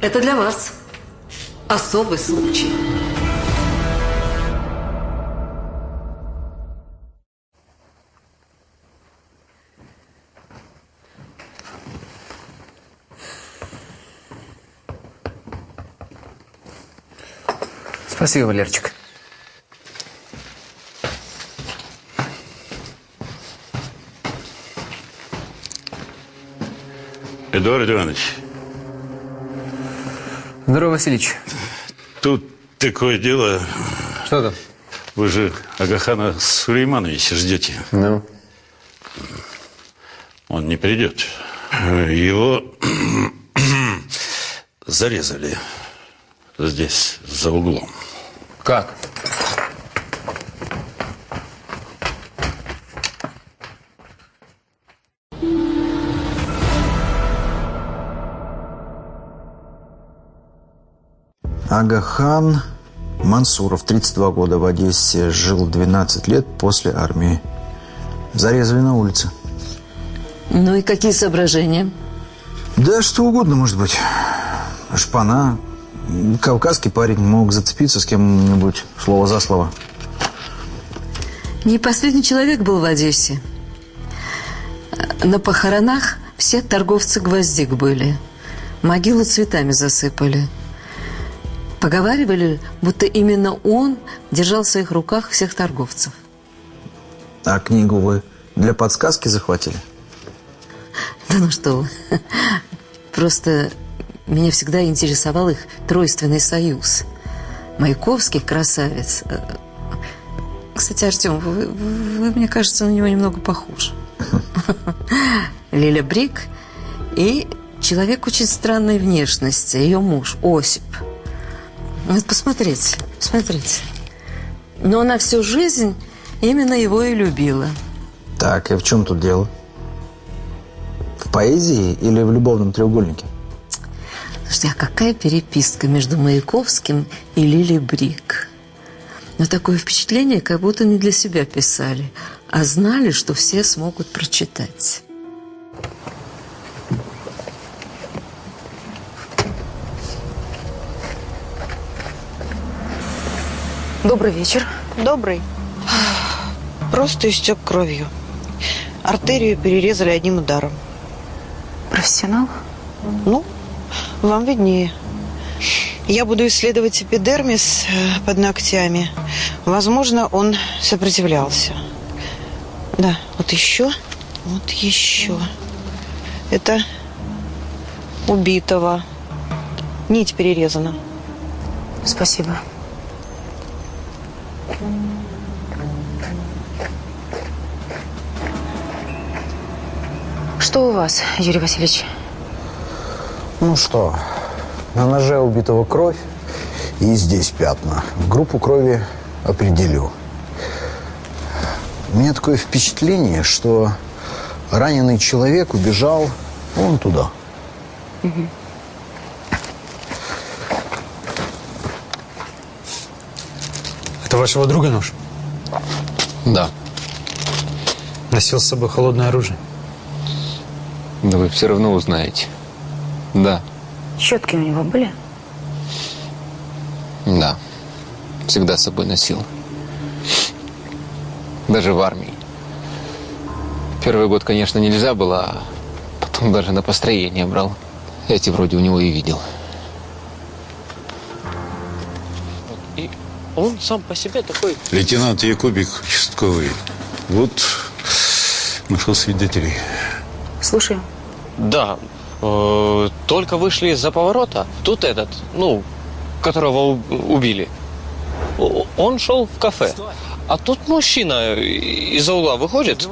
Это для вас особый случай. Спасибо, Валерчик. Эдуард Иванович. Здорово, Васильевич. Тут такое дело. Что там? Вы же Агахана Сулеймановича ждете. Ну? Он не придет. Его зарезали здесь, за углом. Как? Агахан Мансуров, 32 года, в Одессе, жил 12 лет после армии. Зарезали на улице. Ну и какие соображения? Да что угодно может быть. Шпана. Кавказский парень мог зацепиться с кем-нибудь слово за слово. Не последний человек был в Одессе. На похоронах все торговцы гвоздик были. Могилу цветами засыпали. Поговаривали, будто именно он держал в своих руках всех торговцев. А книгу вы для подсказки захватили? Да ну что вы. Просто меня всегда интересовал их тройственный союз. Маяковский красавец. Кстати, Артем, вы, вы, вы, мне кажется, на него немного похож. Лиля Брик и человек очень странной внешности, ее муж Осип. Вот посмотрите, посмотрите. Но она всю жизнь именно его и любила. Так, и в чем тут дело? В поэзии или в любовном треугольнике? Слушайте, а какая переписка между Маяковским и Лили Брик? Но такое впечатление, как будто не для себя писали, а знали, что все смогут прочитать. Добрый вечер. Добрый. Просто истек кровью. Артерию перерезали одним ударом. Профессионал? Ну, вам виднее. Я буду исследовать эпидермис э, под ногтями. Возможно, он сопротивлялся. Да, вот еще, вот еще. Это убитого. Нить перерезана. Спасибо. Что у вас, Юрий Васильевич? Ну что, на ноже убитого кровь, и здесь пятна. Группу крови определю. У меня такое впечатление, что раненый человек убежал вон туда. Угу. Вашего друга нож? Да. Носил с собой холодное оружие? Да вы все равно узнаете. Да. Щетки у него были? Да. Всегда с собой носил. Даже в армии. Первый год, конечно, нельзя было, а потом даже на построение брал. Эти вроде у него и видел. Он сам по себе такой... Лейтенант Якубик, участковый. Вот нашел свидетелей. Слушаю. Да, э, только вышли из-за поворота. Тут этот, ну, которого убили. Он шел в кафе. А тут мужчина из-за угла выходит,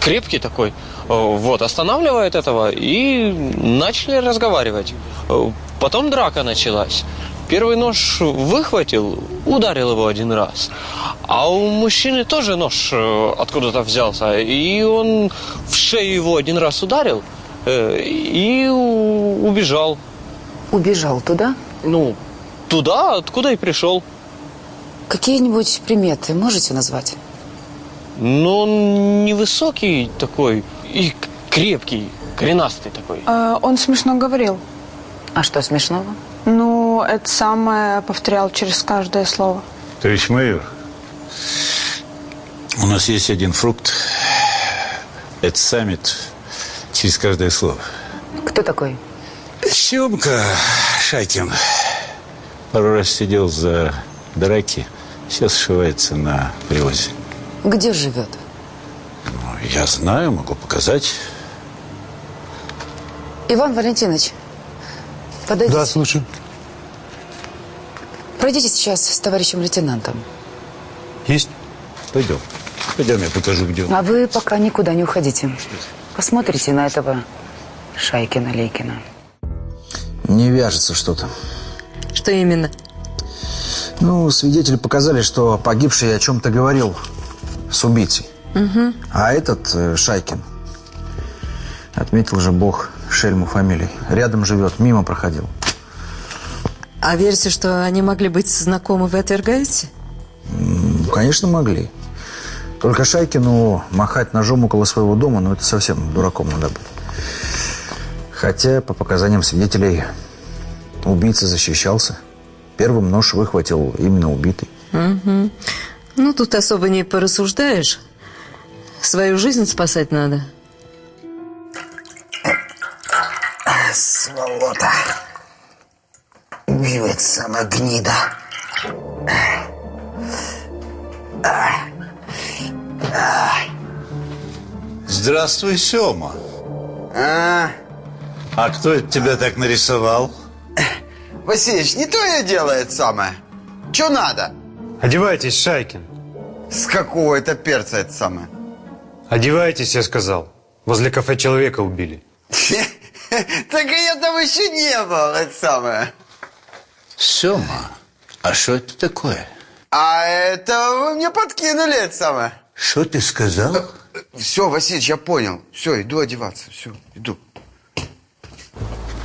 крепкий такой. Э, Вот, останавливает этого и начали разговаривать. Э, Потом драка началась. Первый нож выхватил, ударил его один раз. А у мужчины тоже нож э, откуда-то взялся. И он в шею его один раз ударил э, и убежал. Убежал туда? Ну, туда, откуда и пришел. Какие-нибудь приметы можете назвать? Но он невысокий такой и крепкий, коренастый такой. Э, Он смешно говорил. А что смешного? Ну, это самое повторял через каждое слово. Товарищ майор, у нас есть один фрукт. Это саммит через каждое слово. Кто такой? Семка Шайкин. Пару раз сидел за драки. Сейчас сшивается на привозе. Где живет? Ну, я знаю, могу показать. Иван Валентинович, подойдите. Да, слушаю. Пройдите сейчас с товарищем лейтенантом. Есть? Пойдем. Пойдем, я покажу, где он. А вы пока никуда не уходите. Посмотрите на этого Шайкина-Лейкина. Не вяжется что-то. Что именно? Ну, свидетели показали, что погибший о чем-то говорил с убийцей. А этот, э, Шайкин, отметил же бог шельму фамилий. Рядом живет, мимо проходил. А верите, что они могли быть знакомы, вы отвергаете? Конечно, могли. Только Шайкину махать ножом около своего дома, ну, это совсем дураком надо быть. Хотя, по показаниям свидетелей, убийца защищался. Первым нож выхватил именно убитый. Ну, тут особо не порассуждаешь. Свою жизнь спасать надо. Сволота. Убивает сама гнида. Здравствуй, Сема. А, А кто это тебя так нарисовал? Васильевич, не то я делает самое. Че надо? Одевайтесь, Шайкин. С какого это перца это самое? Одевайтесь, я сказал. Возле кафе человека убили. Так я там еще не был, это самое. Сема, а что это такое? А это вы мне подкинули это самое. Что ты сказал? Все, Васильевич, я понял. Все, иду одеваться. Все, иду.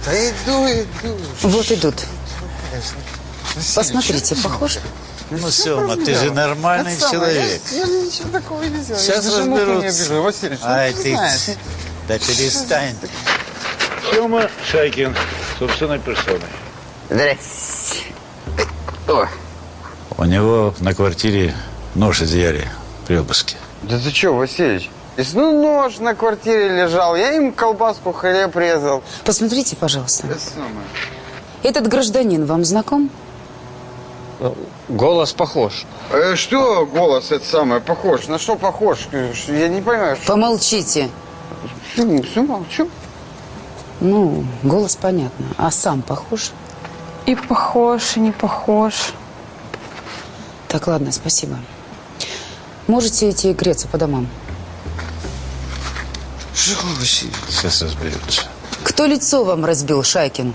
Да иду, иду. Вот идут. Посмотрите, похож? Ну, Сема, ты же нормальный человек. Я, я ничего такого не сделал. Сейчас я не разберутся. обижу, Васильевич. ну Ай, ты ты... знаешь. Да перестань. Сема Шайкин, собственной персоной. Здрасте. О, У него на квартире нож изъяли при обыске. да ты что, Васильевич? Если, Ну, нож на квартире лежал, я им колбаску, хлеб резал. Посмотрите, пожалуйста. Этот гражданин вам знаком? Голос похож. Э, что голос это самое похож? На что похож? Я не понимаю. Что... Помолчите. Почему? Все молчу. Ну, голос понятно. А сам похож? И похож, и не похож. Так, ладно, спасибо. Можете идти греться по домам. Сейчас разберутся. Кто лицо вам разбил, Шайкин?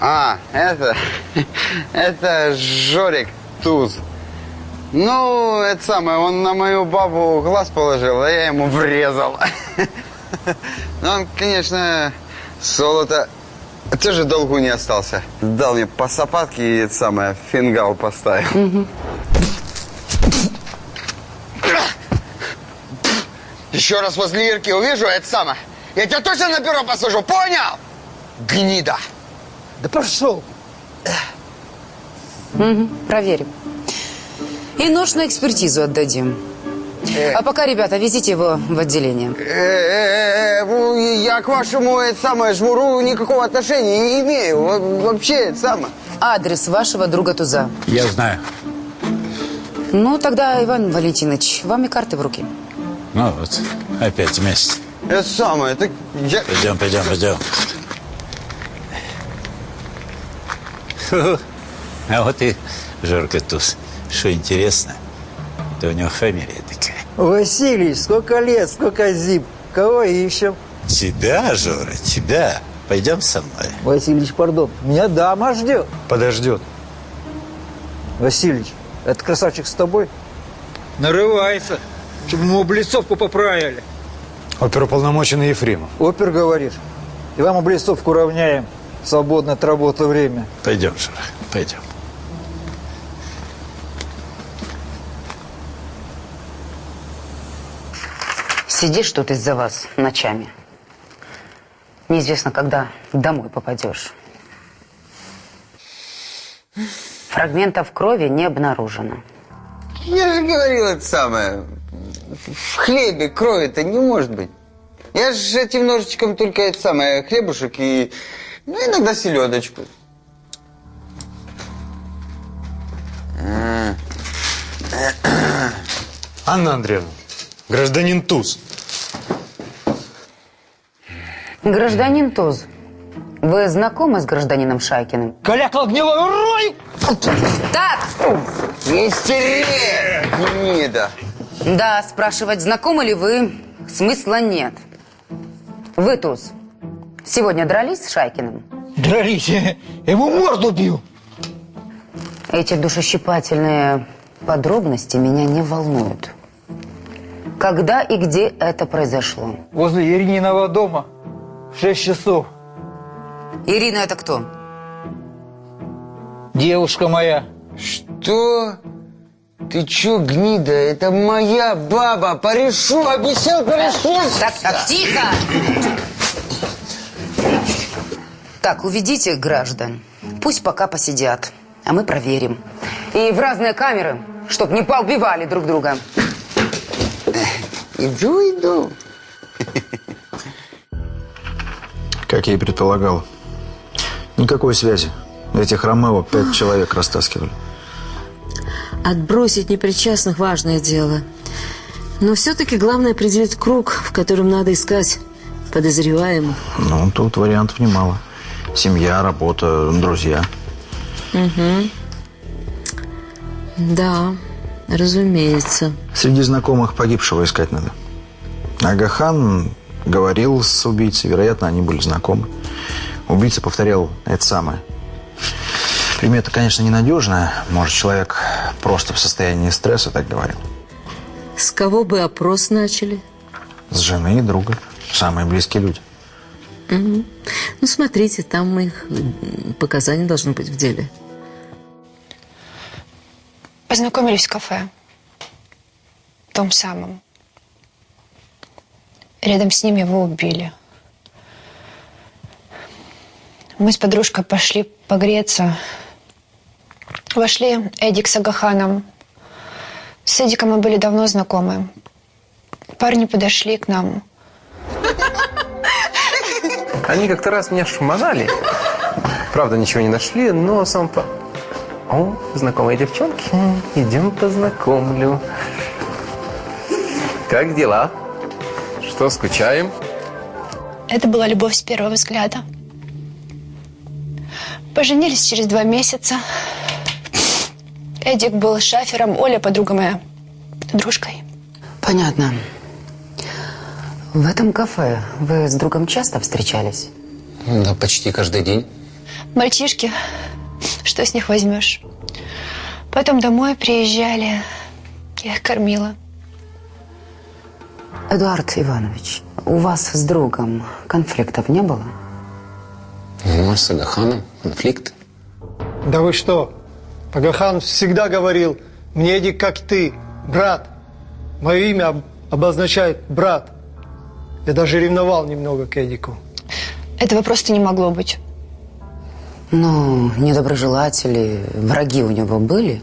А, это... Это Жорик Туз. Ну, это самое, он на мою бабу глаз положил, а я ему врезал. Ну, он, конечно, золото... Тоже долгу не остался. Дал мне по сапатке и это самое, фингал поставил. Еще раз возле Ирки увижу, это самое. Я тебя точно на перо посажу, понял? Гнида. Да пошел. Мгм, проверим. И нож на экспертизу отдадим. А пока, ребята, везите его в отделение. Э-э-э, ну, я к вашему это самое жмуру никакого отношения не имею. Во- Вообще это самое. Адрес вашего друга Туза. Я знаю. Ну, тогда, Иван Валентинович, вам и карты в руки. Ну вот, опять вместе. Это самое. Так я... Пойдем, пойдем, пойдем. А вот и Жорка Туз. Что интересно, это у него фамилия такая. Василий, сколько лет, сколько зим. Кого ищем? Тебя, Жора, тебя. Пойдем со мной. Васильевич, пардон, меня дама ждет. Подождет. Васильевич, этот красавчик с тобой? Нарывается, чтобы ему облицовку поправили. Оперуполномоченный Ефремов. Опер, говоришь? И вам облицовку равняем. Свободное от работы время. Пойдем, Жора, пойдем. Сидишь тут из-за вас ночами. Неизвестно, когда домой попадешь. Фрагментов крови не обнаружено. Я же говорил это самое. В хлебе крови-то не может быть. Я же этим ножичком только это самое, хлебушек и ну, иногда селедочку. Анна Андреевна, гражданин Туз. Гражданин Туз, вы знакомы с гражданином Шайкиным? Коляк огневой рой! Так! Не истери, гнида. Да, спрашивать, знакомы ли вы, смысла нет. Вы, Туз, сегодня дрались с Шайкиным? Дрались, я ему морду бил. Эти душещипательные подробности меня не волнуют. Когда и где это произошло? Возле Ирининого дома. Шесть часов. Ирина это кто? Девушка моя. Что? Ты чё, гнида? Это моя баба. Порешу, обещал, порешу. Так, так, тихо! Так, уведите граждан. Пусть пока посидят, а мы проверим. И в разные камеры, чтоб не поубивали друг друга. Иду, иду. Как я и предполагал. Никакой связи. Этих Ромео пять человек растаскивали. Отбросить непричастных – важное дело. Но все-таки главное определить круг, в котором надо искать подозреваемых. Ну, тут вариантов немало. Семья, работа, друзья. Угу. Да, разумеется. Среди знакомых погибшего искать надо. Агахан говорил с убийцей, вероятно, они были знакомы. Убийца повторял это самое. Примета, конечно, ненадежная. Может, человек просто в состоянии стресса так говорил. С кого бы опрос начали? С жены и друга. Самые близкие люди. Угу. Ну, смотрите, там их показания должны быть в деле. Познакомились в кафе. Том самом. Рядом с ним его убили. Мы с подружкой пошли погреться. Вошли Эдик с Агаханом. С Эдиком мы были давно знакомы. Парни подошли к нам. Они как-то раз меня шмонали. Правда, ничего не нашли, но сам по... О, знакомые девчонки. Идем познакомлю. Как дела? Что, скучаем? Это была любовь с первого взгляда. Поженились через два месяца. Эдик был шафером, Оля подруга моя, дружкой. Понятно. В этом кафе вы с другом часто встречались? Да, почти каждый день. Мальчишки, что с них возьмешь? Потом домой приезжали, я их кормила. Эдуард Иванович, у вас с другом конфликтов не было? Ну, с Агаханом конфликт. Да вы что? Агахан всегда говорил, мне Эдик как ты, брат. Мое имя об- обозначает брат. Я даже ревновал немного к Эдику. Этого просто не могло быть. Ну, недоброжелатели, враги у него были?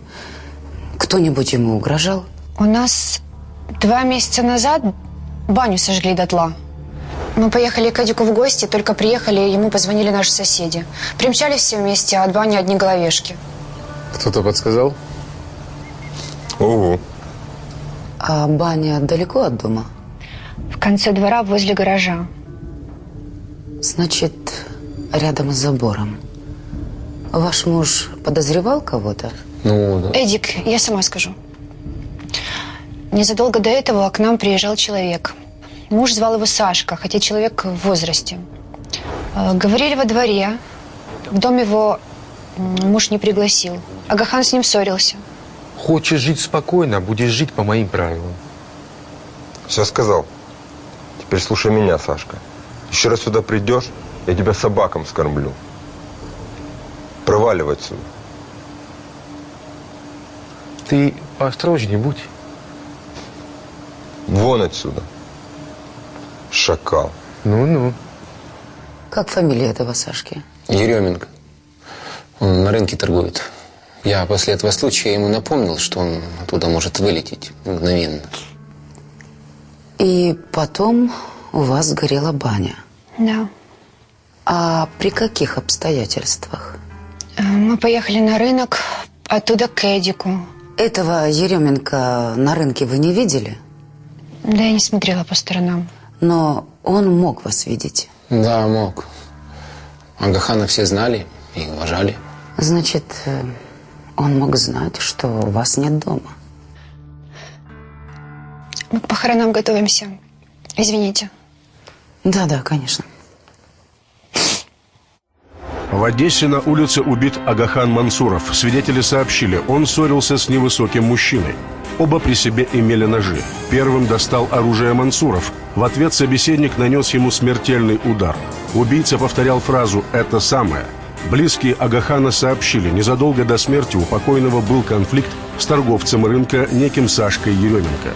Кто-нибудь ему угрожал? У нас два месяца назад баню сожгли дотла. Мы поехали к Эдику в гости, только приехали, ему позвонили наши соседи. Примчались все вместе, а от бани одни головешки. Кто-то подсказал? Угу. А баня далеко от дома? В конце двора возле гаража. Значит, рядом с забором. Ваш муж подозревал кого-то? Ну, да. Эдик, я сама скажу. Незадолго до этого к нам приезжал человек. Муж звал его Сашка, хотя человек в возрасте. Э, Говорили во дворе. В дом его муж не пригласил. Агахан с ним ссорился. Хочешь жить спокойно, будешь жить по моим правилам. Все сказал. Теперь слушай меня, Сашка. Еще раз сюда придешь, я тебя собакам скормлю. Проваливай отсюда. Ты поосторожнее будь. Вон отсюда. Шакал. Ну-ну. Как фамилия этого Сашки? Еременко. Он на рынке торгует. Я после этого случая ему напомнил, что он оттуда может вылететь мгновенно. И потом у вас сгорела баня. Да. А при каких обстоятельствах? Э, Мы поехали на рынок, оттуда к Эдику. Этого Еременко на рынке вы не видели? Да, я не смотрела по сторонам. Но он мог вас видеть. Да, мог. Агахана все знали и уважали. Значит, э, он мог знать, что вас нет дома. Мы к похоронам готовимся. Извините. Да-да, конечно. В Одессе на улице убит Агахан Мансуров. Свидетели сообщили, он ссорился с невысоким мужчиной. Оба при себе имели ножи. Первым достал оружие Мансуров. В ответ собеседник нанес ему смертельный удар. Убийца повторял фразу «это самое». Близкие Агахана сообщили, незадолго до смерти у покойного был конфликт с торговцем рынка неким Сашкой Еременко.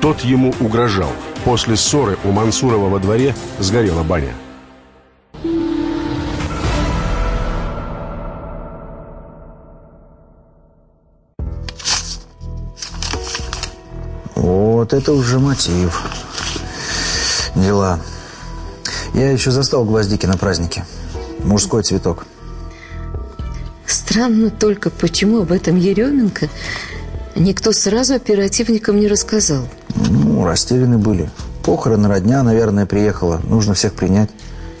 Тот ему угрожал. После ссоры у Мансурова во дворе сгорела баня. Вот это уже мотив. Дела. Я еще застал гвоздики на празднике. Мужской цветок. Странно только, почему об этом Еременко никто сразу оперативникам не рассказал. Ну, растеряны были. Похороны, родня, наверное, приехала. Нужно всех принять.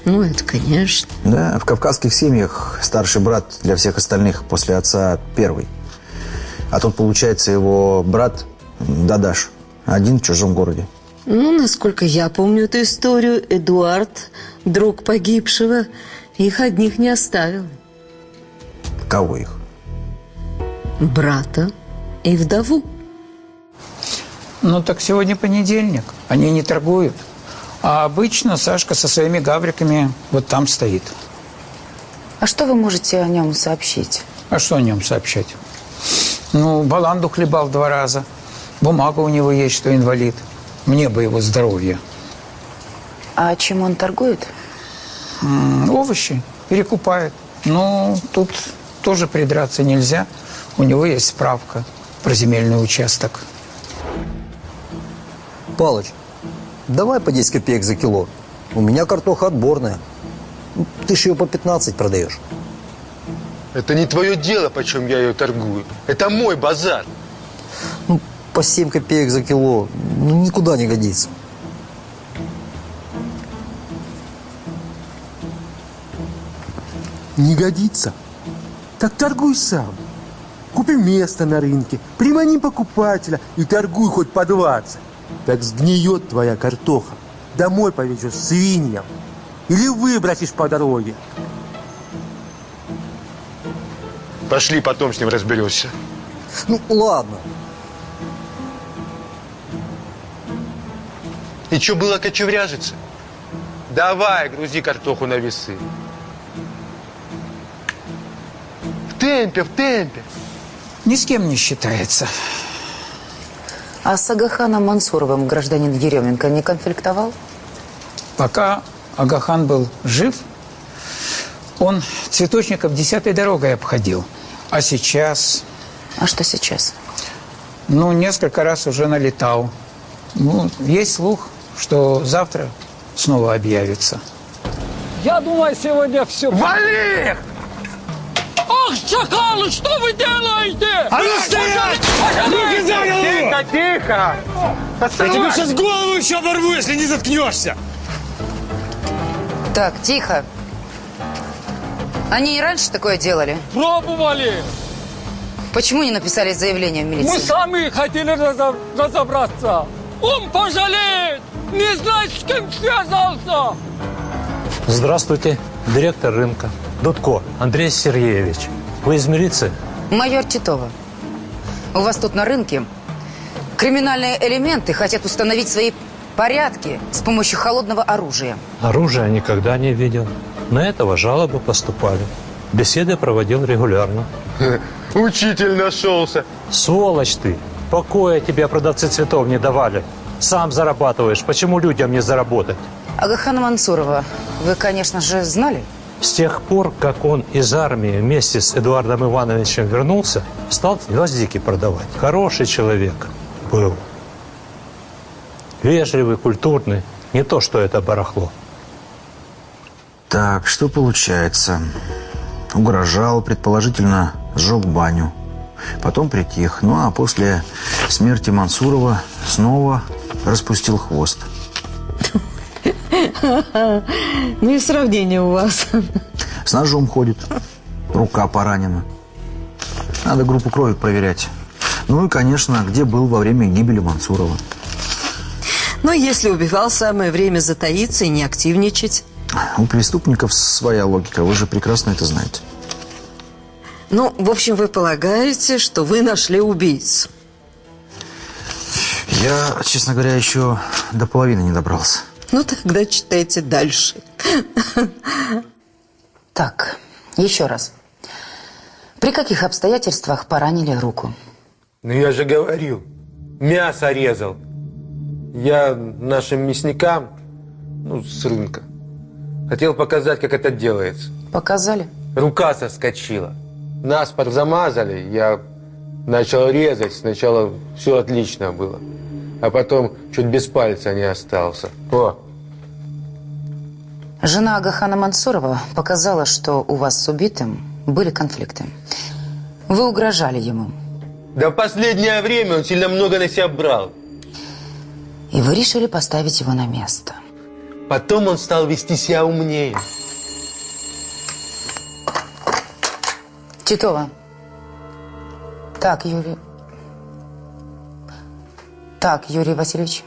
Ну, это конечно. Да, в кавказских семьях старший брат для всех остальных после отца первый. А тут, получается, его брат Дадаш. Один в чужом городе. Ну, насколько я помню эту историю, Эдуард, друг погибшего, их одних не оставил. Кого их? Брата и вдову. Ну так сегодня понедельник, они не торгуют. А обычно Сашка со своими гавриками вот там стоит. А что вы можете о нем сообщить? А что о нем сообщать? Ну, баланду хлебал два раза. Бумага у него есть, что инвалид. Мне бы его здоровье. А чем он торгует? М, Овощи перекупает. Ну, тут тоже придраться нельзя. У него есть справка про земельный участок. Палыч, давай по 10 копеек за кило. У меня картоха отборная. Ты ж ее по 15 продаешь. Это не твое дело, почем я ее торгую. Это мой базар. По 7 копеек за кило. Ну, никуда не годится. Не годится? Так торгуй сам. Купи место на рынке, примани покупателя и торгуй хоть по 20. Так сгниет твоя картоха. Домой повезешь свиньям. Или выбросишь по дороге. Пошли, потом с ним разберешься. Ну, ладно. И что было кочевряжиться? Давай, грузи картоху на весы. В темпе, в темпе. Ни с кем не считается. А с Агаханом Мансуровым гражданин Еременко не конфликтовал? Пока Агахан был жив, он цветочников десятой дорогой обходил. А сейчас, А что сейчас? ну, несколько раз уже налетал. Ну, есть слух, что завтра снова объявится. Я думаю, сегодня все... Вали их! Ах, шакалы, что вы делаете? А ну стоять! Руки за голову! Тихо, тихо! Я тебе сейчас голову еще оборву, если не заткнешься! Так, тихо. Они и раньше такое делали? Пробовали! Почему не написали заявление в милицию? Мы сами хотели разо- разобраться. Он пожалеет! Не знаю, с кем связался! Здравствуйте, директор рынка. Дудко Андрей Сергеевич. Вы из милиции? Майор Титова, у вас тут на рынке криминальные элементы хотят установить свои порядки с помощью холодного оружия. Оружия никогда не видел. На этого жалобы поступали. Беседы проводил регулярно. Учитель нашелся. Сволочь ты! Покоя тебе продавцы цветов не давали. Сам зарабатываешь. Почему людям не заработать? Агахана Мансурова, вы, конечно же, знали? С тех пор, как он из армии вместе с Эдуардом Ивановичем вернулся, стал гвоздики продавать. Хороший человек был. Вежливый, культурный. Не то, что это барахло. Так, что получается? Угрожал, предположительно, сжег баню. Потом притих. Ну, а после смерти Мансурова снова распустил хвост. Ну и сравнение у вас. С ножом ходит. Рука поранена. Надо группу крови проверять. Ну и, конечно, где был во время гибели Мансурова. Но если убивал, самое время затаиться и не активничать. У преступников своя логика, вы же прекрасно это знаете. Ну, в общем, вы полагаете, что вы нашли убийцу? Я, честно говоря, еще до половины не добрался. Ну, тогда читайте дальше. Так, еще раз. При каких обстоятельствах поранили руку? Ну я же говорил, мясо резал. Я нашим мясникам, ну, с рынка, хотел показать, как это делается. Показали? Рука соскочила. Нас замазали, я начал резать. Сначала все отлично было. А потом чуть без пальца не остался. О, Жена Агахана Мансурова показала, что у вас с убитым были конфликты. Вы угрожали ему. да в последнее время он сильно много на себя брал. И вы решили поставить его на место. Потом он стал вести себя умнее. Титова. Так, Юрий. Так, Юрий Васильевич.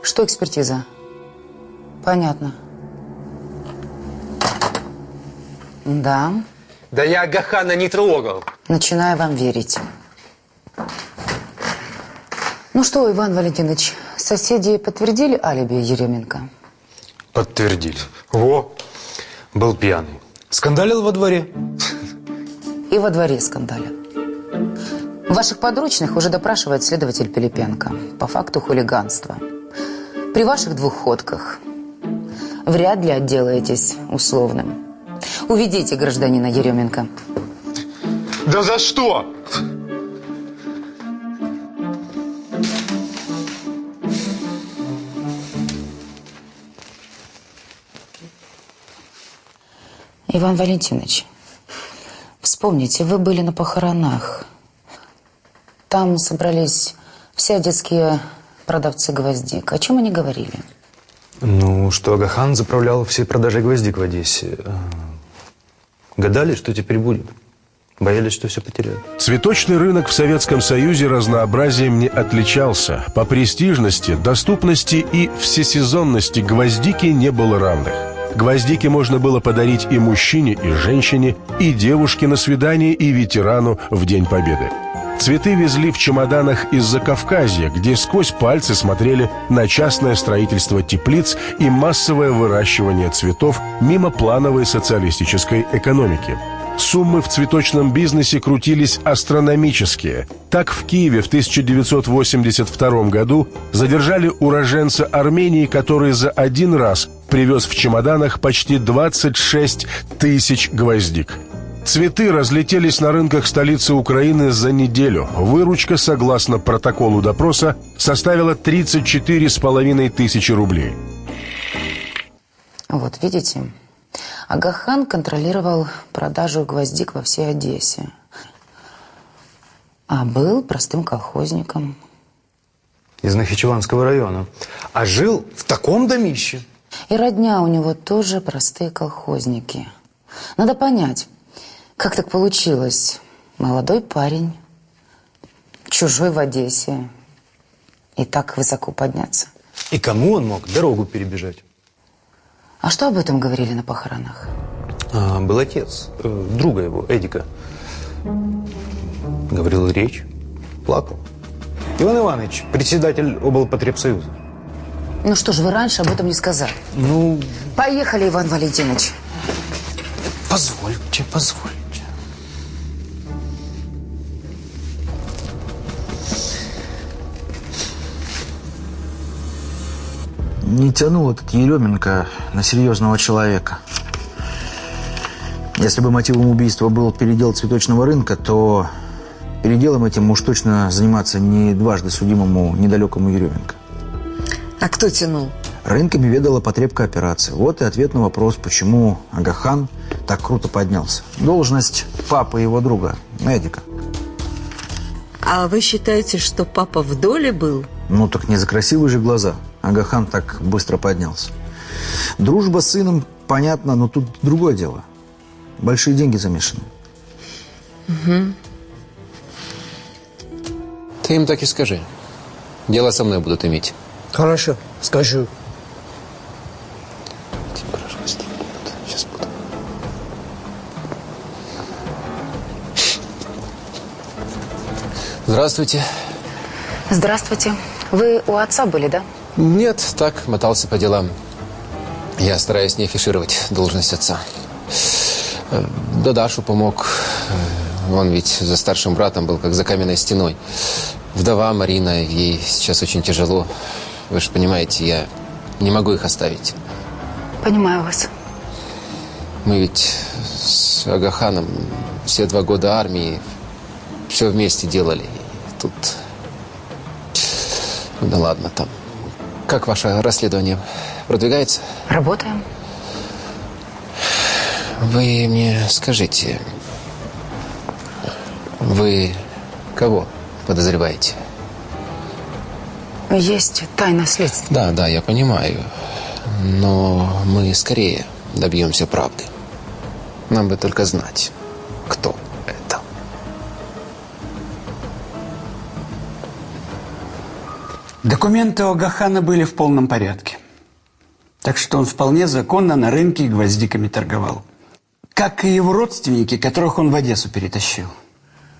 Что экспертиза? Понятно. Да. Да я Агахана не трогал. Начинаю вам верить. Ну что, Иван Валентинович, соседи подтвердили алиби Еременко? Подтвердили. Во, был пьяный. Скандалил во дворе. И во дворе скандалят. Ваших подручных уже допрашивает следователь Пилипенко по факту хулиганства. При ваших двух ходках вряд ли отделаетесь условным. Уведите гражданина Еременко. Да за что? Иван Валентинович, вспомните, вы были на похоронах. Там собрались все детские продавцы гвоздик. О чем они говорили? Ну, что Агахан заправлял все продажи гвоздик в Одессе. А, Гадали, что теперь будет. Боялись, что все потеряют. Цветочный рынок в Советском Союзе разнообразием не отличался. По престижности, доступности и всесезонности гвоздики не было равных. Гвоздики можно было подарить и мужчине, и женщине, и девушке на свидание, и ветерану в День Победы. Цветы везли в чемоданах из Закавказья, где сквозь пальцы смотрели на частное строительство теплиц и массовое выращивание цветов мимо плановой социалистической экономики. Суммы в цветочном бизнесе крутились астрономические. Так в Киеве в 1982 году задержали уроженца Армении, который за один раз привез в чемоданах почти 26 тысяч гвоздик. Цветы разлетелись на рынках столицы Украины за неделю. Выручка, согласно протоколу допроса, составила 34,5 тысячи рублей. Вот, видите, Агахан контролировал продажу гвоздик во всей Одессе. А был простым колхозником. Из Нахичеванского района. А жил в таком домище. И родня у него тоже простые колхозники. Надо понять, как так получилось? Молодой парень, чужой в Одессе. и так высоко подняться. И кому он мог дорогу перебежать? А что об этом говорили на похоронах? А, был отец, э, друга его, Эдика. Говорил речь, плакал. Иван Иванович, председатель облпотребсоюза. Ну что ж, вы раньше об этом не сказали. Ну, Поехали, Иван Валентинович. позвольте, позвольте. Не тянул этот Еременко на серьезного человека. Если бы мотивом убийства был передел цветочного рынка, то переделом этим уж точно заниматься не дважды судимому недалекому Еременко. А кто тянул? Рынками ведала потребка операции. Вот и ответ на вопрос, почему Агахан так круто поднялся. Должность папы его друга, Эдика. А вы считаете, что папа в доле был? Ну так не за красивые же глаза Агахан так быстро поднялся. Дружба с сыном, понятно, но тут другое дело. Большие деньги замешаны. Угу. Ты им так и скажи. Дело со мной будут иметь. Хорошо, скажу. Сейчас буду. Здравствуйте. Здравствуйте. Вы у отца были, да? Нет, так, мотался по делам. Я стараюсь не афишировать должность отца. Э, Да Дашу помог. Э, Он ведь за старшим братом был, как за каменной стеной. Вдова Марина, ей сейчас очень тяжело. Вы же понимаете, я не могу их оставить. Понимаю вас. Мы ведь с Агаханом все два года армии все вместе делали. И Тут... Ну Да ладно там. Как ваше расследование продвигается? Работаем. Вы мне скажите, вы кого подозреваете? Есть тайна следствия. Да, да, я понимаю. Но мы скорее добьемся правды. Нам бы только знать, кто Документы у Агахана были в полном порядке. Так что он вполне законно на рынке гвоздиками торговал. Как и его родственники, которых он в Одессу перетащил.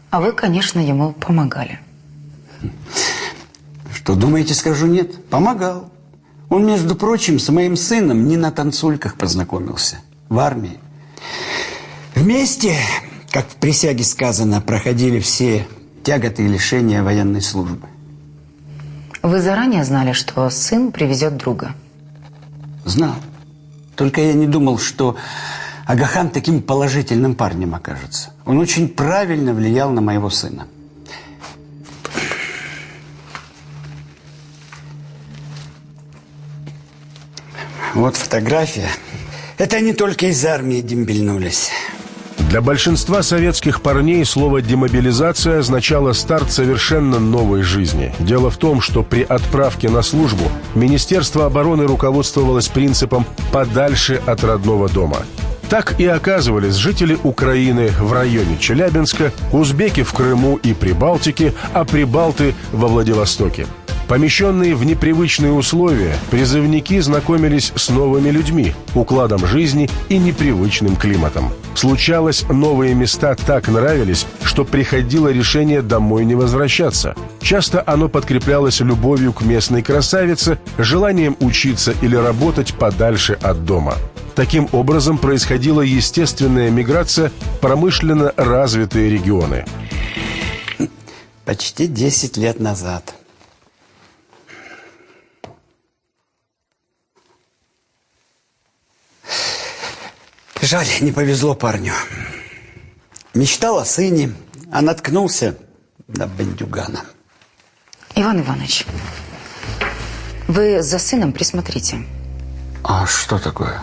А вы, конечно, ему помогали. Что, думаете, скажу нет? Помогал. Он, между прочим, с моим сыном не на танцульках познакомился. В армии. Вместе, как в присяге сказано, проходили все тяготы и лишения военной службы. Вы заранее знали, что сын привезет друга? Знал. Только я не думал, что Агахан таким положительным парнем окажется. Он очень правильно влиял на моего сына. Вот фотография. Это они только из армии дембельнулись. Для большинства советских парней слово «демобилизация» означало старт совершенно новой жизни. Дело в том, что при отправке на службу Министерство обороны руководствовалось принципом «подальше от родного дома». Так и оказывались жители Украины в районе Челябинска, узбеки в Крыму и Прибалтике, а прибалты во Владивостоке. Помещенные в непривычные условия, призывники знакомились с новыми людьми, укладом жизни и непривычным климатом. Случалось, новые места так нравились, что приходило решение домой не возвращаться. Часто оно подкреплялось любовью к местной красавице, желанием учиться или работать подальше от дома. Таким образом происходила естественная миграция в промышленно развитые регионы. Почти 10 лет назад. Жаль, не повезло парню. Мечтал о сыне, а наткнулся на бандюгана. Иван Иванович, вы за сыном присмотрите. А что такое?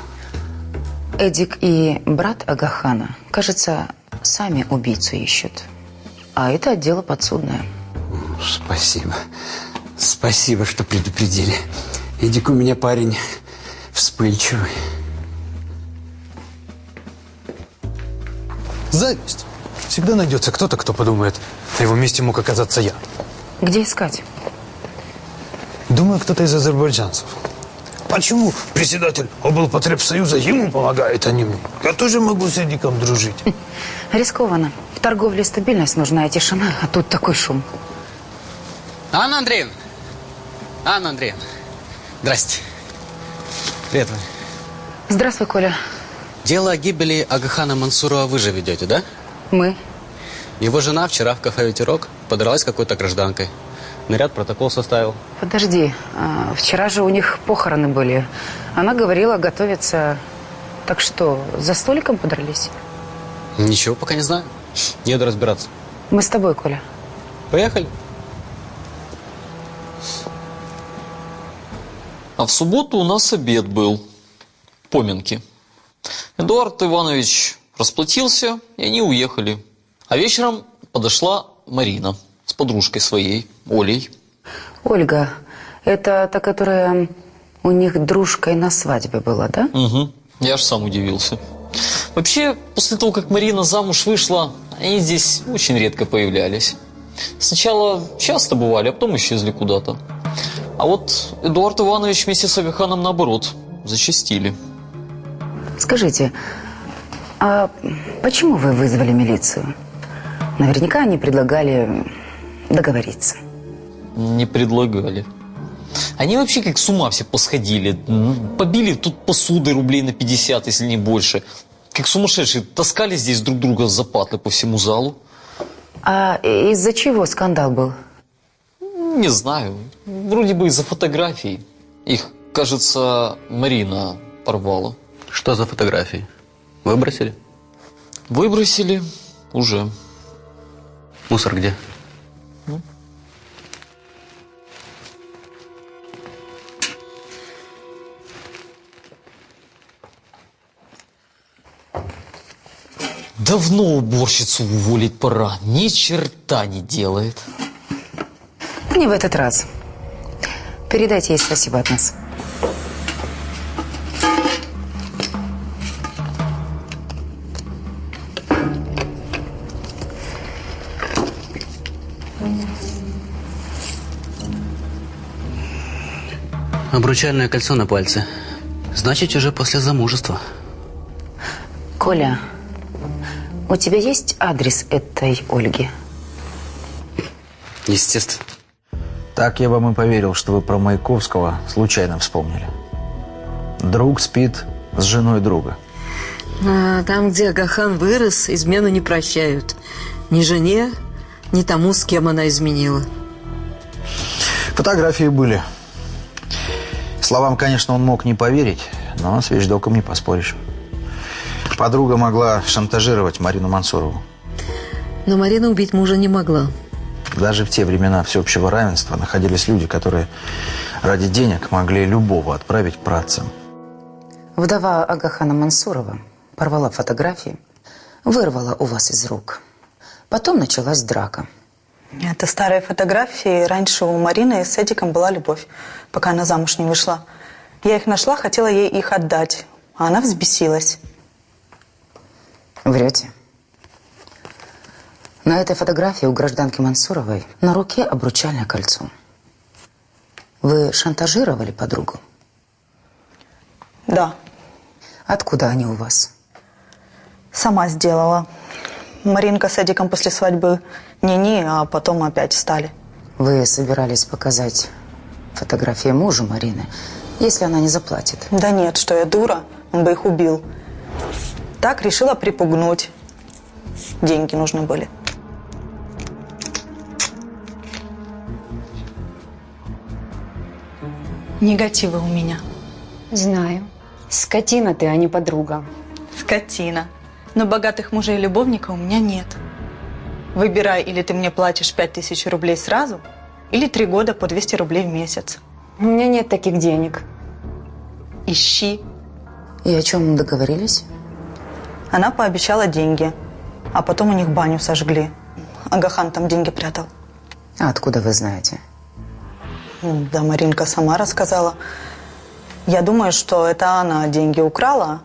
Эдик и брат Агахана, кажется, сами убийцу ищут. А это дело подсудное. Спасибо. Спасибо, что предупредили. Эдик у меня парень вспыльчивый. Зависть. Всегда найдется кто-то, кто подумает, на его месте мог оказаться я. Где искать? Думаю, кто-то из азербайджанцев. Почему председатель облпотребсоюза ему помогает, а не мне? Я тоже могу с Эдиком дружить. Рискованно. В торговле стабильность нужна и тишина, а тут такой шум. Анна Андреевна! Анна Андреевна! Здрасте. Привет, Ваня. Здравствуй, Коля. Дело о гибели Агахана Мансурова вы же ведете, да? Мы. Его жена вчера в кафе «Ветерок» подралась какой-то гражданкой. Наряд протокол составил. Подожди, а, вчера же у них похороны были. Она говорила готовиться. Так что, за столиком подрались? Ничего пока не знаю. Еду разбираться. Мы с тобой, Коля. Поехали. А в субботу у нас обед был. Поминки. Эдуард Иванович расплатился, и они уехали. А вечером подошла Марина с подружкой своей, Олей. Ольга, это та, которая у них дружкой на свадьбе была, да? Угу. Я ж сам удивился. Вообще, после того, как Марина замуж вышла, они здесь очень редко появлялись. Сначала часто бывали, а потом исчезли куда-то. А вот Эдуард Иванович вместе с Агаханом, наоборот, зачастили. Скажите, а почему вы вызвали милицию? Наверняка они предлагали договориться. Не предлагали. Они вообще как с ума все посходили. Побили тут посуды рублей на 50, если не больше. Как сумасшедшие таскали здесь друг друга за патлы по всему залу. А из-за чего скандал был? Не знаю. Вроде бы из-за фотографий. Их, кажется, Марина порвала. Что за фотографии? Выбросили? Выбросили уже. Мусор где? Давно уборщицу уволить пора. Ни черта не делает. Не в этот раз. Передайте ей спасибо от нас. Обручальное кольцо на пальце. Значит, уже после замужества. Коля, у тебя есть адрес этой Ольги? Естественно. Так я вам и поверил, что вы про Маяковского случайно вспомнили. Друг спит с женой друга. А там, где Агахан вырос, измену не прощают. Ни жене, ни тому, с кем она изменила. Фотографии были. Словам, конечно, он мог не поверить, но с вещдоком не поспоришь. Подруга могла шантажировать Марину Мансурову. Но Марина убить мужа не могла. Даже в те времена всеобщего равенства находились люди, которые ради денег могли любого отправить працам. Вдова Агахана Мансурова порвала фотографии, вырвала у вас из рук. Потом началась драка. Это старые фотографии. Раньше у Марины с Эдиком была любовь, пока она замуж не вышла. Я их нашла, хотела ей их отдать, а она взбесилась. Врете? На этой фотографии у гражданки Мансуровой на руке обручальное кольцо. Вы шантажировали подругу? Да. Откуда они у вас? Сама сделала. Маринка с Эдиком после свадьбы не-не, а потом опять стали. Вы собирались показать фотографии мужу Марины, если она не заплатит? Да нет, что я дура, он бы их убил. Так решила припугнуть. Деньги нужны были. Негативы у меня. Знаю. Скотина ты, а не подруга. Скотина. Но богатых мужей и любовника у меня нет. Выбирай, или ты мне платишь 5000 рублей сразу, или три года по 200 рублей в месяц. У меня нет таких денег. Ищи. И о чем договорились? Она пообещала деньги, а потом у них баню сожгли. Агахан там деньги прятал. А откуда вы знаете? Да, Маринка сама рассказала. Я думаю, что это она деньги украла,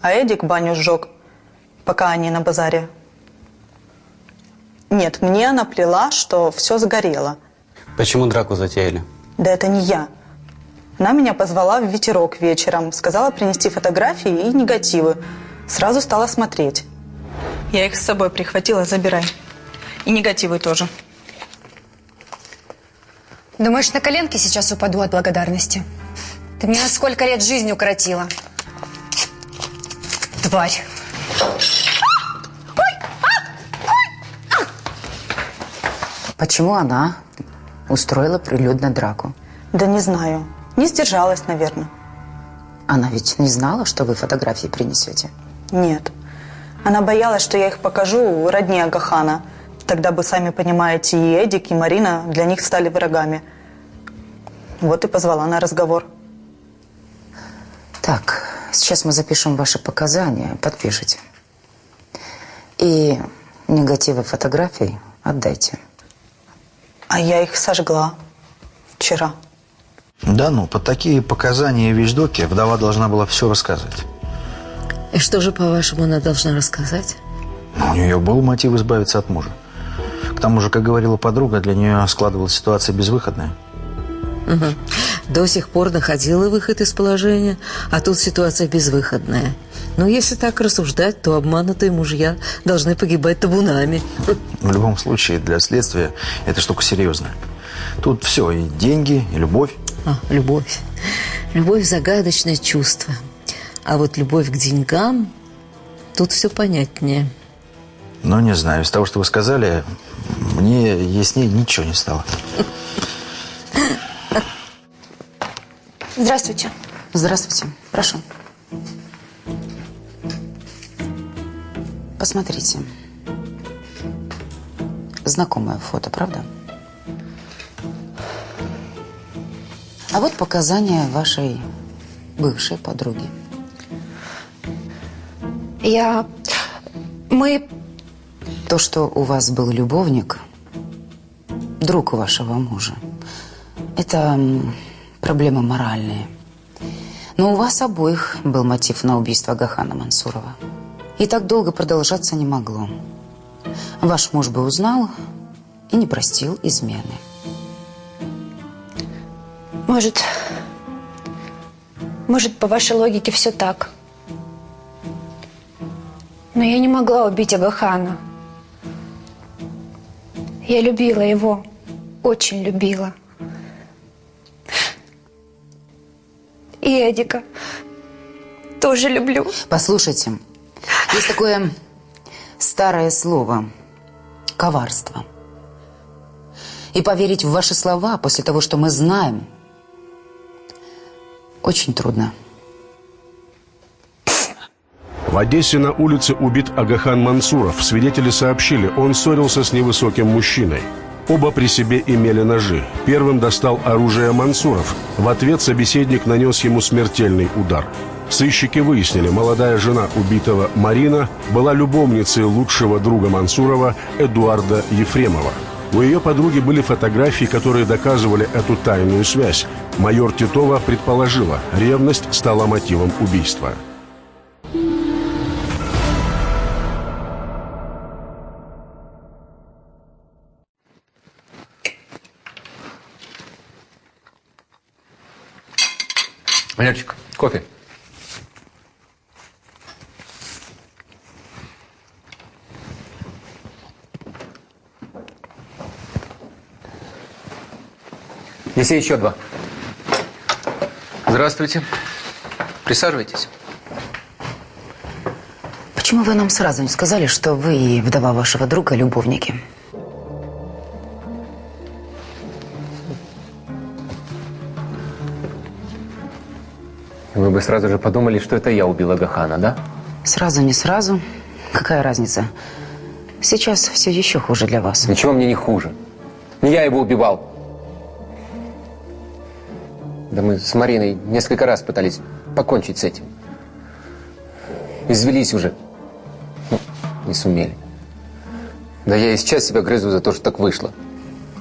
а Эдик баню сжег, пока они на базаре. Нет, мне она плела, что все сгорело. Почему драку затеяли? Да это не я. Она меня позвала в ветерок вечером, сказала принести фотографии и негативы. Сразу стала смотреть. Я их с собой прихватила, забирай. И негативы тоже. Думаешь, на коленки сейчас упаду от благодарности? Ты мне на сколько лет жизнь укоротила? Тварь. Почему она устроила прилюдно драку? Да не знаю. Не сдержалась, наверное. Она ведь не знала, что вы фотографии принесете? Нет. Она боялась, что я их покажу родне Агахана. Тогда бы, сами понимаете, и Эдик, и Марина для них стали врагами. Вот и позвала на разговор. Так, сейчас мы запишем ваши показания, подпишите. И негативы фотографий отдайте. А я их сожгла вчера. Да ну, под такие показания и вещдоки вдова должна была все рассказать. И что же, по-вашему, она должна рассказать? Ну, у нее был мотив избавиться от мужа. К тому же, как говорила подруга, для нее складывалась ситуация безвыходная. Угу. До сих пор находила выход из положения, а тут ситуация безвыходная. Но если так рассуждать, то обманутые мужья должны погибать табунами. В любом случае, для следствия эта штука серьезная. Тут все, и деньги, и любовь. А, любовь. Любовь – загадочное чувство. А вот любовь к деньгам, тут все понятнее. Ну, не знаю, из того, что вы сказали, мне яснее ничего не стало. Здравствуйте. Здравствуйте. Прошу. Посмотрите. Знакомое фото, правда? А вот показания вашей бывшей подруги. Я... Мы... То, что у вас был любовник, друг вашего мужа, это проблемы моральные. Но у вас обоих был мотив на убийство Гахана Мансурова. И так долго продолжаться не могло. Ваш муж бы узнал и не простил измены. Может... Может, по вашей логике все так. Но я не могла убить Агахана. Я любила его. Очень любила. И Эдика. Тоже люблю. Послушайте, есть такое старое слово «коварство». И поверить в ваши слова после того, что мы знаем, очень трудно. В Одессе на улице убит Агахан Мансуров. Свидетели сообщили, он ссорился с невысоким мужчиной. Оба при себе имели ножи. Первым достал оружие Мансуров. В ответ собеседник нанес ему смертельный удар. Сыщики выяснили, молодая жена убитого Марина была любовницей лучшего друга Мансурова Эдуарда Ефремова. У ее подруги были фотографии, которые доказывали эту тайную связь. Майор Титова предположила, ревность стала мотивом убийства. Валерчик, кофе. Неси еще два. Здравствуйте. Присаживайтесь. Почему вы нам сразу не сказали, что вы и вдова вашего друга любовники? Вы бы сразу же подумали, что это я убила Гахана, да? Сразу, не сразу. Какая разница? Сейчас все еще хуже для вас. Ничего мне не хуже. Не я его убивал. Да мы с Мариной несколько раз пытались покончить с этим. Извелись уже. Ну, не сумели. Да я и сейчас себя грызу за то, что так вышло.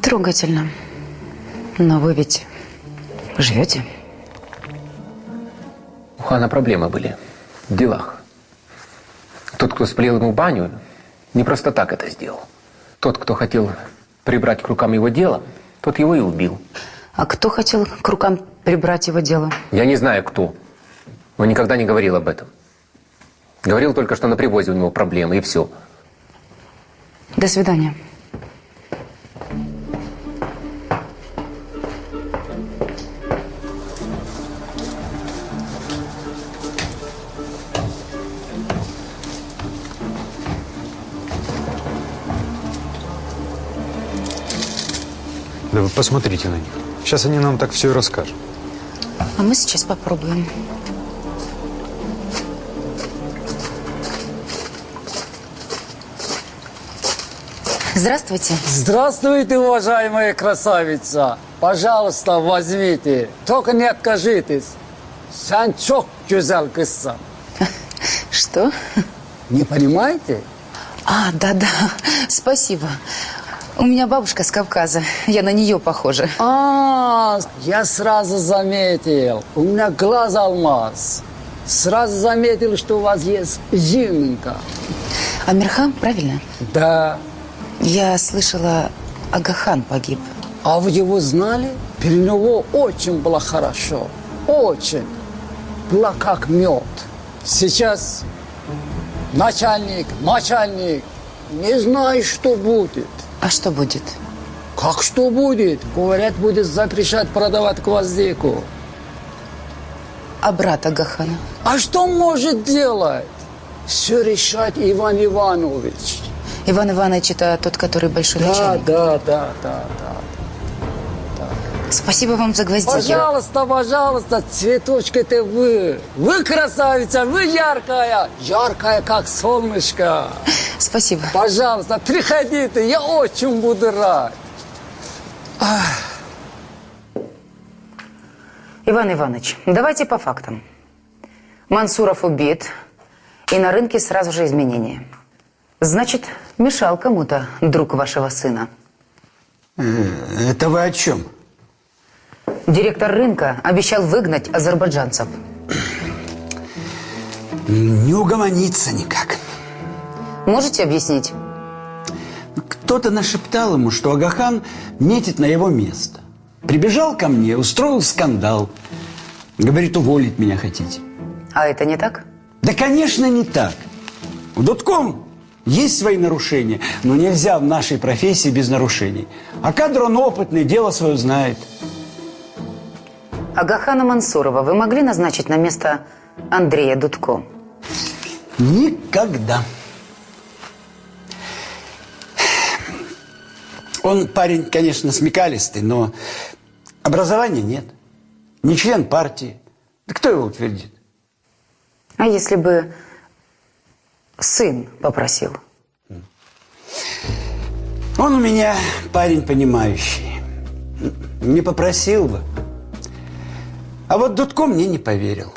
Трогательно. Но вы ведь живете? У Хана проблемы были. В делах. Тот, кто сплел ему баню, не просто так это сделал. Тот, кто хотел прибрать к рукам его дело, тот его и убил. А кто хотел к рукам прибрать его дело? Я не знаю, кто. Он никогда не говорил об этом. Говорил только, что на привозе у него проблемы, и все. До свидания. Да вы посмотрите на них. Сейчас они нам так все и расскажут. А мы сейчас попробуем. Здравствуйте. Здравствуйте, уважаемая красавица. Пожалуйста, возьмите. Только не откажитесь. Sen çok güzel kızsın. Что? Не понимаете? А, да-да, спасибо. У меня бабушка с Кавказа. Я на нее похожа. А, я сразу заметил. У меня глаз алмаз. Сразу заметил, что у вас есть изюминка. Амирхан, правильно? Да. Я слышала, Агахан погиб. А вы его знали? При него очень было хорошо. Очень. Было как мед. Сейчас начальник, начальник. Не знаю, что будет. А что будет? Как что будет? Говорят, будет запрещать продавать гвоздику. А брат Агахана? А что может делать? Все решать Иван Иванович. Иван Иванович это тот, который большой Да, начальник? да, да, да, да. Спасибо вам за гвоздики. Пожалуйста, пожалуйста, цветочка ты вы. Вы красавица, вы яркая. Яркая, как солнышко. Спасибо. Пожалуйста, приходите, я очень буду рад. Иван Иванович, давайте по фактам. Мансуров убит, и на рынке сразу же изменения. Значит, мешал кому-то друг вашего сына. Э, Это вы о чем? Директор рынка обещал выгнать азербайджанцев. Не угомониться никак. Можете объяснить? Кто-то нашептал ему, что Агахан метит на его место. Прибежал ко мне, устроил скандал. Говорит, уволить меня хотите. А это не так? Да, конечно, не так. В Дудком есть свои нарушения, но нельзя в нашей профессии без нарушений. А кадр он опытный, дело свое знает. Агахана Мансурова вы могли назначить на место Андрея Дудко? Никогда. Он парень, конечно, смекалистый, но образования нет. Не член партии. Да кто его утвердит? А если бы сын попросил? Он у меня парень понимающий. Не попросил бы. А вот Дудко мне не поверил.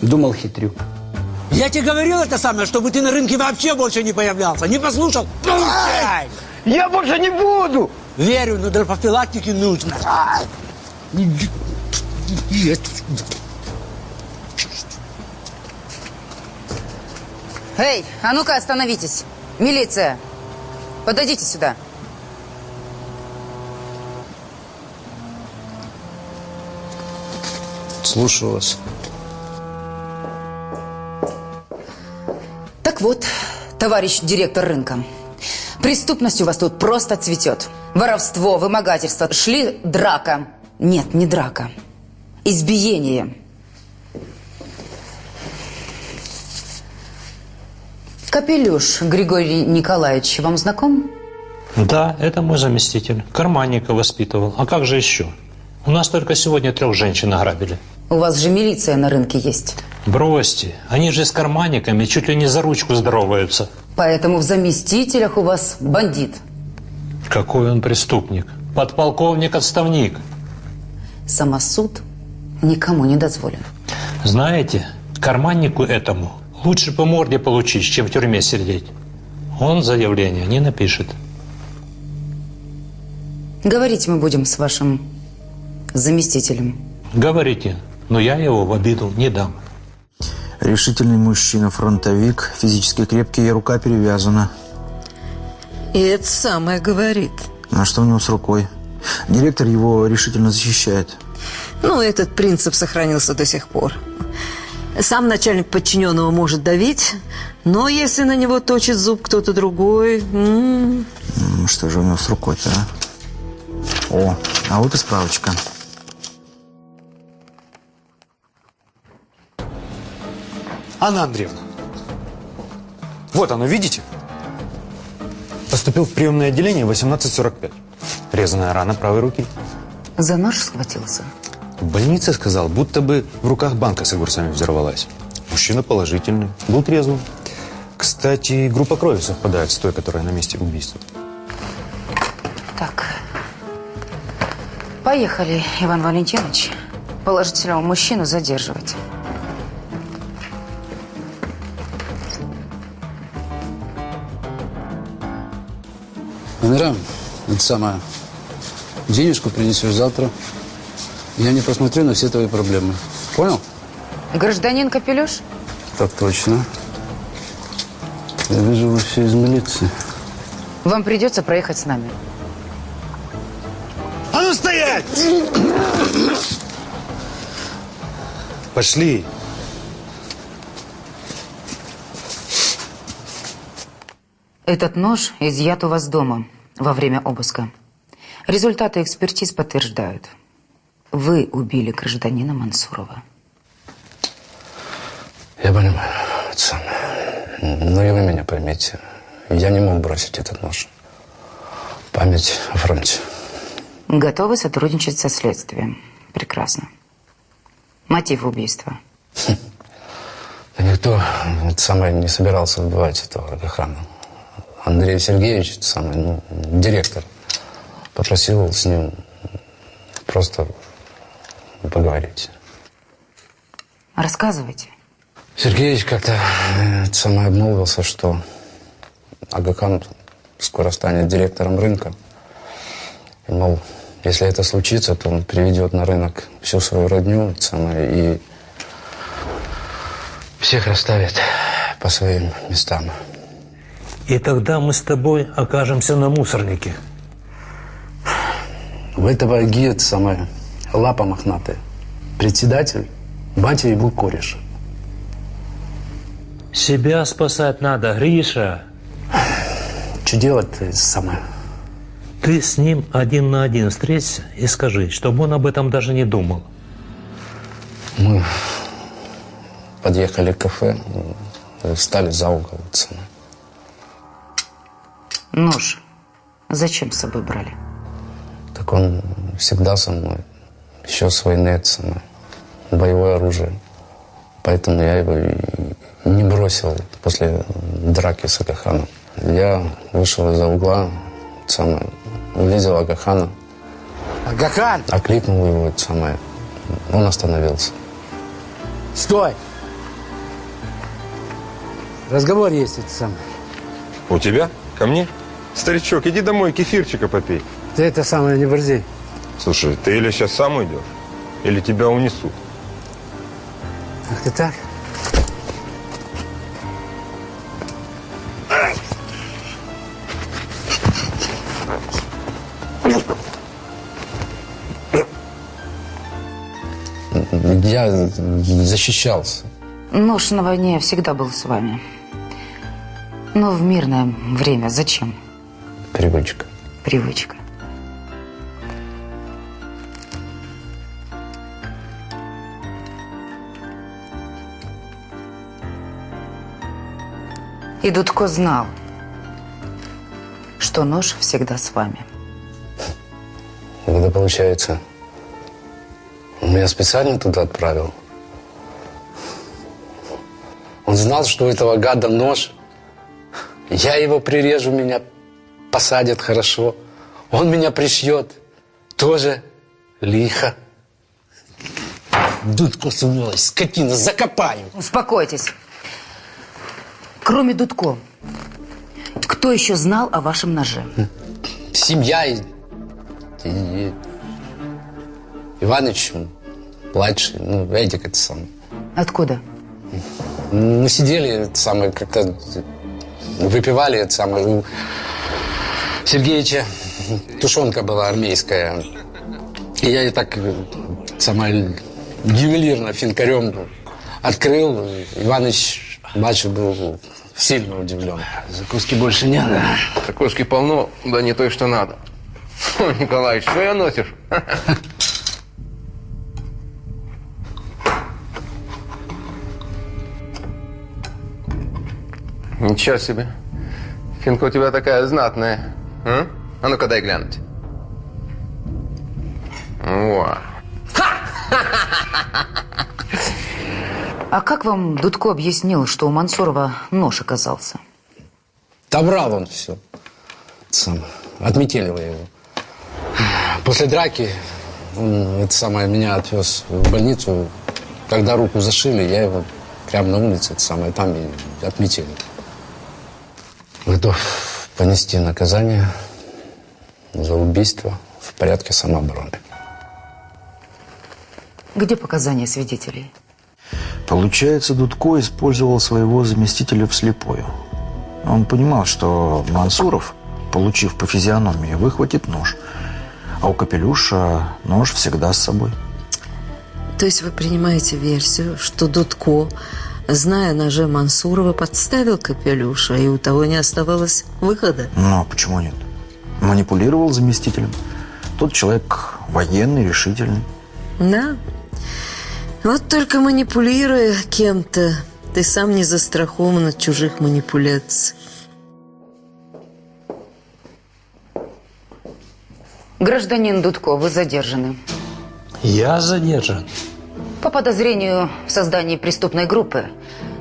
Думал хитрю. Я тебе говорил это самое, чтобы ты на рынке вообще больше не появлялся. Не послушал? Получай! Я больше не буду! Верю, но для профилактики нужно. Эй, а ну-ка остановитесь. Милиция, подойдите сюда. Слушаю вас. Так вот, товарищ директор рынка, преступность у вас тут просто цветет. Воровство, вымогательство, шли драка. Нет, не драка. Избиение. Капелюш Григорий Николаевич вам знаком? Да, это мой заместитель. Карманника воспитывал. А как же еще? У нас только сегодня трех женщин ограбили. У вас же милиция на рынке есть. Бросьте, они же с карманниками чуть ли не за ручку здороваются. Поэтому в заместителях у вас бандит. Какой он преступник? Подполковник-отставник. Самосуд никому не дозволен. Знаете, карманнику этому лучше по морде получить, чем в тюрьме сидеть. Он заявление не напишет. Говорить мы будем с вашим заместителем. Говорите, но я его в обиду не дам. Решительный мужчина, фронтовик, физически крепкий, и рука перевязана. И это самое говорит. А что у него с рукой? Директор его решительно защищает. Ну, этот принцип сохранился до сих пор. Сам начальник подчиненного может давить, но если на него точит зуб кто-то другой... м, М, Что же у него с рукой-то, а? О, а вот и справочка. Анна Андреевна. Вот оно, видите? Поступил в приемное отделение 1845. Резаная рана правой руки. За нож схватился? В больнице сказал, будто бы в руках банка с огурцами взорвалась. Мужчина положительный, был трезвым. Кстати, группа крови совпадает с той, которая на месте убийства. Так. Поехали, Иван Валентинович. Положительного мужчину задерживать. Амирам, это самое, денежку принесешь завтра. Я не посмотрю на все твои проблемы. Понял? Гражданин Капелюш? Так точно. Я вижу, вы все из милиции. Вам придется проехать с нами. А ну стоять! Пошли. Этот нож изъят у вас дома во время обыска. Результаты экспертиз подтверждают. Вы убили гражданина Мансурова. Я понимаю, самое. Но и вы меня поймите. Я не мог бросить этот нож. Память о фронте. Готовы сотрудничать со следствием. Прекрасно. Мотив убийства. Да никто самое, не собирался убивать этого Агахана. Андрей Сергеевич, самый, ну, директор, попросил с ним просто поговорить. Рассказывайте. Сергеевич как-то э, самое обмолвился, что Агахан скоро станет директором рынка. И, мол, если это случится, то он приведет на рынок всю свою родню самое, и всех расставит по своим местам. И тогда мы с тобой окажемся на мусорнике. У этого Аги это самое лапа мохнатая. Председатель, батя был кореш. Себя спасать надо, Гриша. Что делать-то самое? Ты с ним один на один встреться и скажи, чтобы он об этом даже не думал. Мы подъехали к кафе, э, встали за угол. самое. Нож. Зачем с собой брали? Так он всегда со мной. Еще с войны это самое. Боевое оружие. Поэтому я его и не бросил после драки с Агаханом. Я вышел из-за угла, самое, увидел Агахана, Агахан! окликнул его, это самое. Он остановился. Стой! Разговор есть это самое. У тебя? Ко мне? Старичок, иди домой, кефирчика попей. Ты это самое не борзи. Слушай, ты или сейчас сам уйдешь, или тебя унесут. Ах ты так? Я защищался. Нож на войне всегда был с вами. Но в мирное время зачем? Привычка. Привычка. И Дудко знал, что нож всегда с вами. Когда получается, он меня специально туда отправил. Он знал, что у этого гада нож. Я его прирежу, меня посадят хорошо. Он меня пришьет. Тоже лихо. Дудку сволочь, скотина, закопаю. Успокойтесь. Кроме Дудко, кто еще знал о вашем ноже? Семья и, и- Иваныч, младший, ну, Эдик это сам. Откуда? Мы сидели, это самое, как-то выпивали, это самое, Сергеевича тушенка была армейская. И я и так э, сама ювелирно финкарем открыл. Иваныч младший был сильно удивлен. Закуски больше нет, да? Закуски полно, да не той, что надо. Фу, Николай, что я носишь? Ничего себе. Финка у тебя такая знатная. А, а ну-ка дай глянуть. Во. А как вам Дудко объяснил, что у Мансурова нож оказался? Да брал он все. Сам. Отметелил его. После драки он это самое, меня отвез в больницу. Когда руку зашили, я его прямо на улице, это самое, там и отметили. Готов понести наказание за убийство в порядке самообороны. Где показания свидетелей? Получается, Дудко использовал своего заместителя вслепую. Он понимал, что Мансуров, получив по физиономии, выхватит нож. А у Капелюша нож всегда с собой. То есть вы принимаете версию, что Дудко, зная о ноже Мансурова, подставил Капелюша, и у того не оставалось выхода? Ну, а почему нет? Манипулировал заместителем. Тот человек военный, решительный. Да. Вот только манипулируя кем-то, ты сам не застрахован от чужих манипуляций. Гражданин Дудко, вы задержаны. Я задержан. По подозрению в создании преступной группы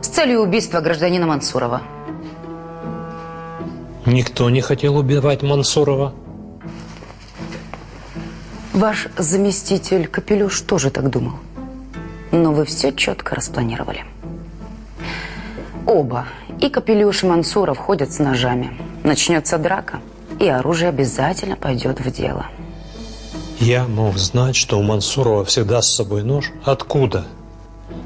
с целью убийства гражданина Мансурова. Никто не хотел убивать Мансурова. Ваш заместитель Капелюш тоже так думал. Но вы все четко распланировали. Оба, и Капелюш, и Мансуров, ходят с ножами. Начнется драка, и оружие обязательно пойдет в дело. Я мог знать, что у Мансурова всегда с собой нож. Откуда?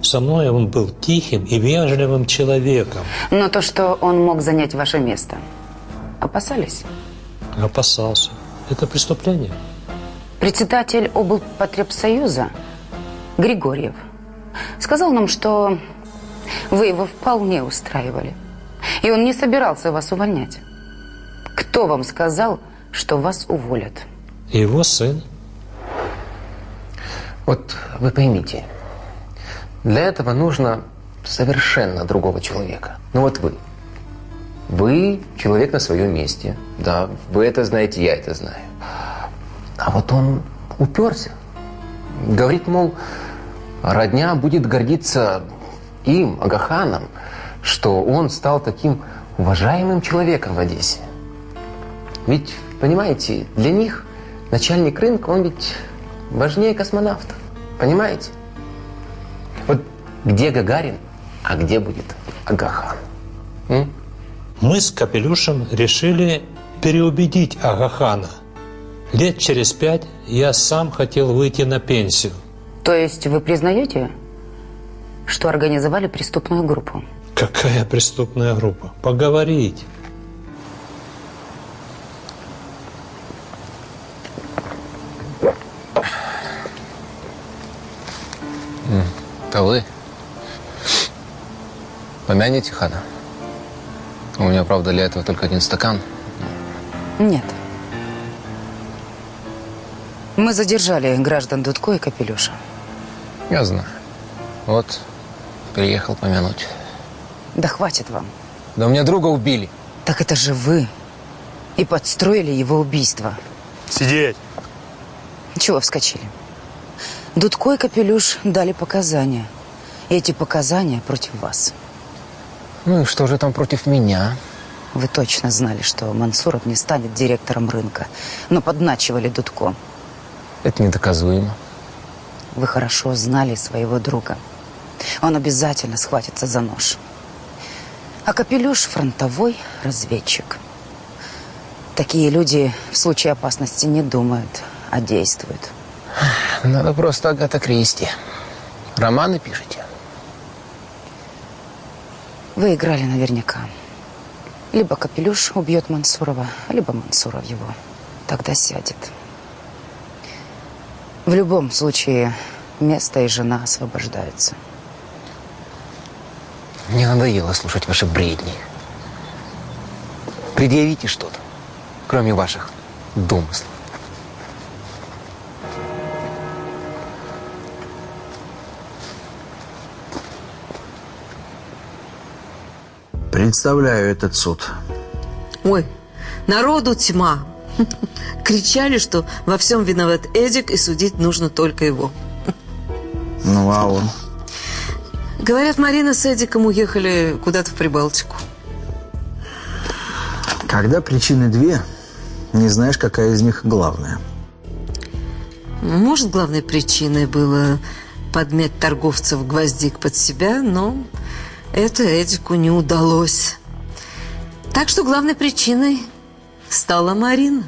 Со мной он был тихим и вежливым человеком. Но то, что он мог занять ваше место, опасались? Опасался. Это преступление. Председатель облпотребсоюза Григорьев сказал нам, что вы его вполне устраивали. И он не собирался вас увольнять. Кто вам сказал, что вас уволят? Его сын. Вот вы поймите, для этого нужно совершенно другого человека. Ну вот вы. Вы человек на своем месте. Да, вы это знаете, я это знаю. А вот он уперся. Говорит, мол, родня будет гордиться им, Агаханом, что он стал таким уважаемым человеком в Одессе. Ведь, понимаете, для них начальник рынка, он ведь важнее космонавта. Понимаете? Вот где Гагарин, а где будет Агахан? М? Мы с Капелюшем решили переубедить Агахана. Лет через пять я сам хотел выйти на пенсию. То есть вы признаете, что организовали преступную группу? Какая преступная группа? Поговорить. Это вы? Помяните хана? У меня, правда, для этого только один стакан. Нет. Мы задержали граждан Дудко и Капелюша. Я знаю. Вот, приехал помянуть. Да хватит вам. Да у меня друга убили. Так это же вы. И подстроили его убийство. Сидеть. Чего вскочили? Дудко и Капелюш дали показания. И эти показания против вас. Ну и что же там против меня? Вы точно знали, что Мансуров не станет директором рынка. Но подначивали Дудко. Это недоказуемо. Вы хорошо знали своего друга. Он обязательно схватится за нож. А Капелюш – фронтовой разведчик. Такие люди в случае опасности не думают, а действуют. Надо просто Агата Кристи. Романы пишете? Вы играли наверняка. Либо Капелюш убьет Мансурова, либо Мансуров его. тогда сядет. В любом случае, место и жена освобождаются. Мне надоело слушать ваши бредни. Предъявите что-то, кроме ваших домыслов. Представляю этот суд. Ой, народу тьма. Кричали, что во всем виноват Эдик, и судить нужно только его. Ну, а он? Говорят, Марина с Эдиком уехали куда-то в Прибалтику. Когда причины две, не знаешь, какая из них главная. Может, главной причиной было подмять торговцев гвоздик под себя, но это Эдику не удалось. Так что главной причиной стала Марина.